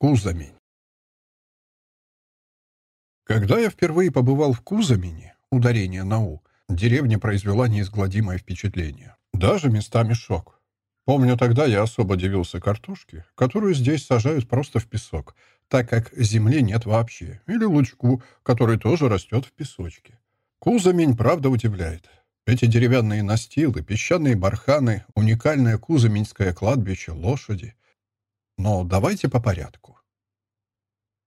Кузамень. Когда я впервые побывал в Кузамени, ударение на «у», деревня произвела неизгладимое впечатление. Даже местами шок. Помню, тогда я особо дивился картошке, которую здесь сажают просто в песок, так как земли нет вообще, или лучку, который тоже растет в песочке. Кузамень правда удивляет. Эти деревянные настилы, песчаные барханы, уникальное кузаменьское кладбище, лошади. Но давайте по порядку.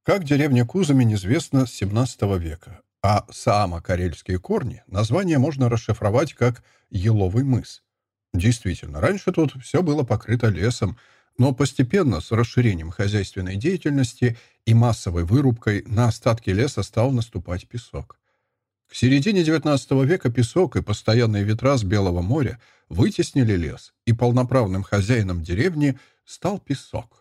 Как деревня Кузамень известна с 17 века, а саама-карельские корни название можно расшифровать как «еловый мыс». Действительно, раньше тут все было покрыто лесом, но постепенно с расширением хозяйственной деятельности и массовой вырубкой на остатки леса стал наступать песок. К середине XIX века песок и постоянные ветра с Белого моря вытеснили лес, и полноправным хозяином деревни стал песок.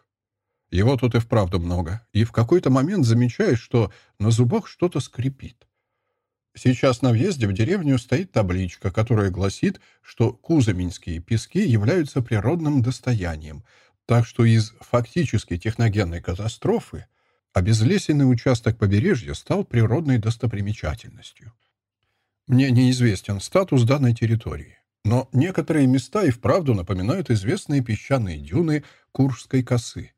Его тут и вправду много, и в какой-то момент замечаешь, что на зубах что-то скрипит. Сейчас на въезде в деревню стоит табличка, которая гласит, что кузаминские пески являются природным достоянием, так что из фактически техногенной катастрофы Обезлесенный участок побережья стал природной достопримечательностью. Мне неизвестен статус данной территории, но некоторые места и вправду напоминают известные песчаные дюны Куршской косы.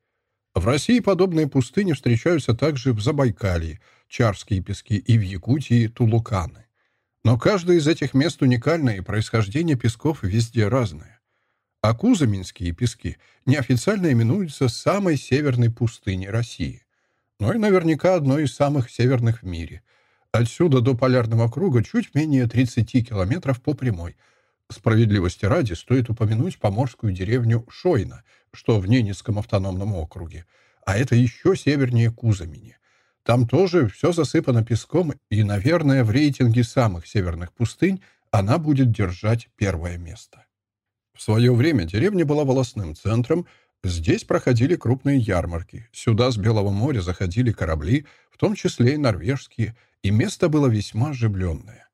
В России подобные пустыни встречаются также в Забайкалье, Чарские пески и в Якутии Тулуканы. Но каждое из этих мест уникальное, и происхождение песков везде разное. А Кузаминские пески неофициально именуются самой северной пустыней России но и наверняка одной из самых северных в мире. Отсюда до полярного круга чуть менее 30 километров по прямой. Справедливости ради стоит упомянуть поморскую деревню Шойна, что в Ненецком автономном округе, а это еще севернее Кузамени. Там тоже все засыпано песком, и, наверное, в рейтинге самых северных пустынь она будет держать первое место. В свое время деревня была волосным центром, Здесь проходили крупные ярмарки. Сюда с Белого моря заходили корабли, в том числе и норвежские, и место было весьма оживленное.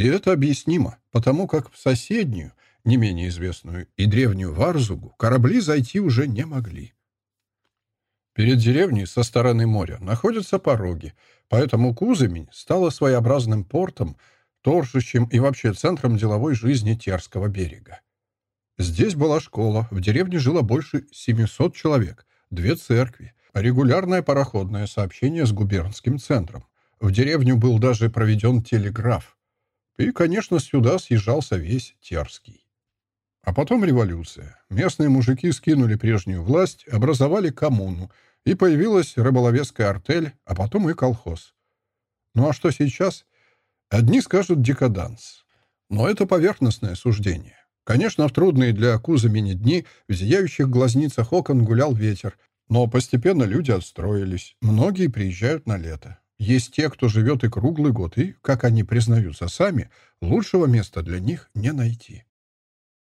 И это объяснимо, потому как в соседнюю, не менее известную и древнюю Варзугу корабли зайти уже не могли. Перед деревней со стороны моря находятся пороги, поэтому Кузымень стала своеобразным портом, торжищем и вообще центром деловой жизни Терского берега. Здесь была школа, в деревне жило больше 700 человек, две церкви, регулярное пароходное сообщение с губернским центром. В деревню был даже проведен телеграф. И, конечно, сюда съезжался весь Терский. А потом революция. Местные мужики скинули прежнюю власть, образовали коммуну, и появилась рыболовецкая артель, а потом и колхоз. Ну а что сейчас? Одни скажут декаданс. Но это поверхностное суждение. Конечно, в трудные для Кузамени дни в зияющих глазницах окон гулял ветер, но постепенно люди отстроились. Многие приезжают на лето. Есть те, кто живет и круглый год, и, как они признаются сами, лучшего места для них не найти.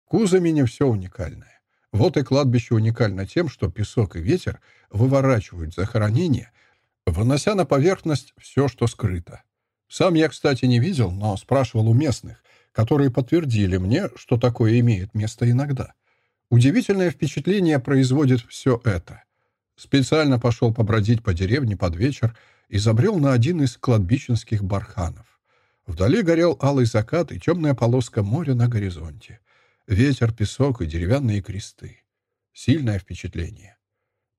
В Кузамине все уникальное. Вот и кладбище уникально тем, что песок и ветер выворачивают захоронение, вынося на поверхность все, что скрыто. Сам я, кстати, не видел, но спрашивал у местных, которые подтвердили мне, что такое имеет место иногда. Удивительное впечатление производит все это. Специально пошел побродить по деревне под вечер и забрел на один из кладбищенских барханов. Вдали горел алый закат и темная полоска моря на горизонте. Ветер, песок и деревянные кресты. Сильное впечатление.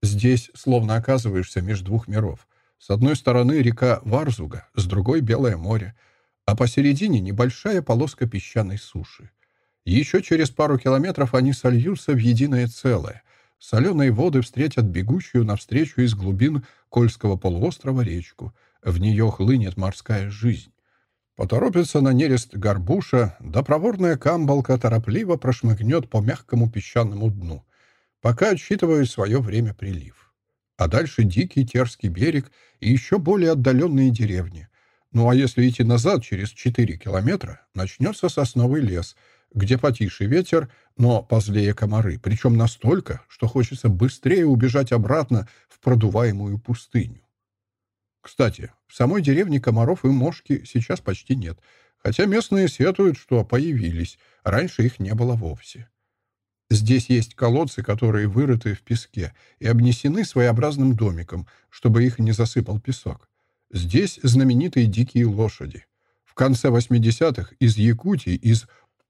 Здесь словно оказываешься между двух миров. С одной стороны река Варзуга, с другой — Белое море — а посередине небольшая полоска песчаной суши. Еще через пару километров они сольются в единое целое. Соленые воды встретят бегущую навстречу из глубин Кольского полуострова речку. В нее хлынет морская жизнь. Поторопится на нерест горбуша, да проворная камбалка торопливо прошмыгнет по мягкому песчаному дну, пока отсчитывает свое время прилив. А дальше дикий Терский берег и еще более отдаленные деревни. Ну а если идти назад через 4 километра, начнется сосновый лес, где потише ветер, но позлее комары, причем настолько, что хочется быстрее убежать обратно в продуваемую пустыню. Кстати, в самой деревне комаров и мошки сейчас почти нет, хотя местные сетуют, что появились, раньше их не было вовсе. Здесь есть колодцы, которые вырыты в песке и обнесены своеобразным домиком, чтобы их не засыпал песок. Здесь знаменитые дикие лошади. В конце 80-х из Якутии, из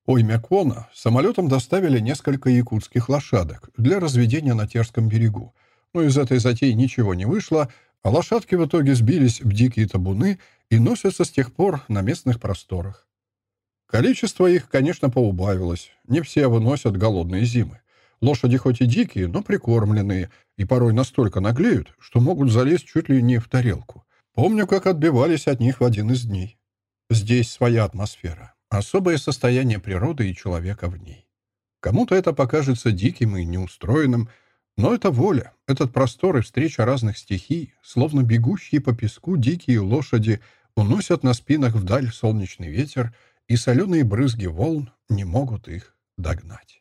Оймякона, самолетом доставили несколько якутских лошадок для разведения на Терском берегу. Но из этой затеи ничего не вышло, а лошадки в итоге сбились в дикие табуны и носятся с тех пор на местных просторах. Количество их, конечно, поубавилось. Не все выносят голодные зимы. Лошади хоть и дикие, но прикормленные, и порой настолько наглеют, что могут залезть чуть ли не в тарелку. Помню, как отбивались от них в один из дней. Здесь своя атмосфера, особое состояние природы и человека в ней. Кому-то это покажется диким и неустроенным, но это воля, этот простор и встреча разных стихий, словно бегущие по песку дикие лошади, уносят на спинах вдаль солнечный ветер — и соленые брызги волн не могут их догнать.